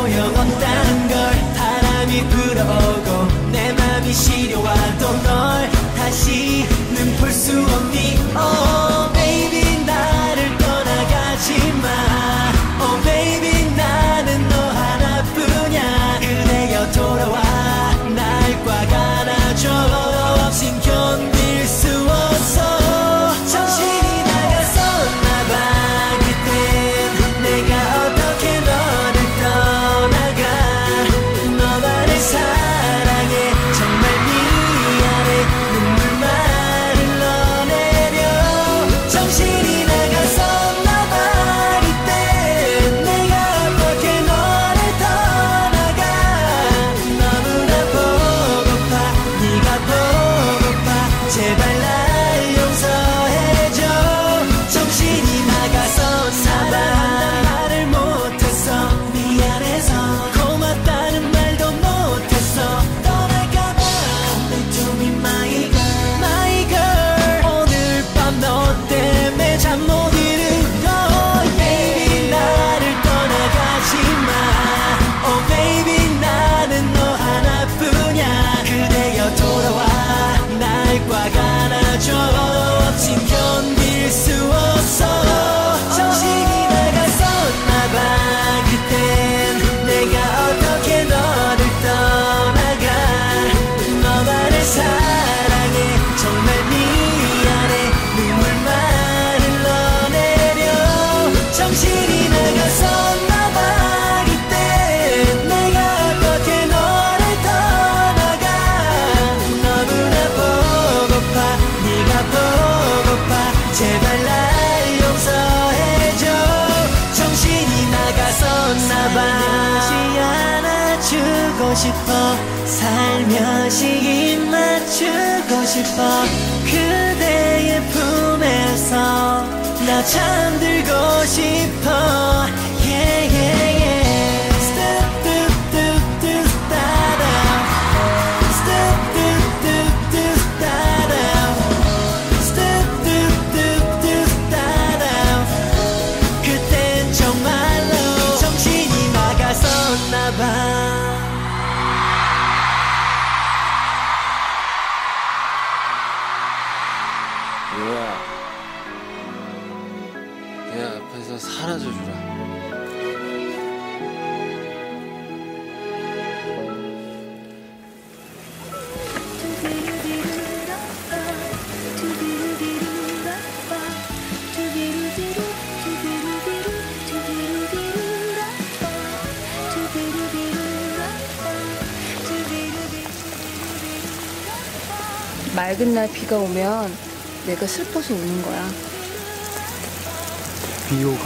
조용었다는 걸 바람이 불어오고 내 맘이 시려와도 널 다시 는 볼 수 없니 oh. 싶어. 살며시 입 맞추고 싶어. 그대의 품에서 나 잠들고 싶어. 내 앞에서 사라져주라. 맑은 날 비가 오면 내가 슬퍼서 우는 거야. ピオが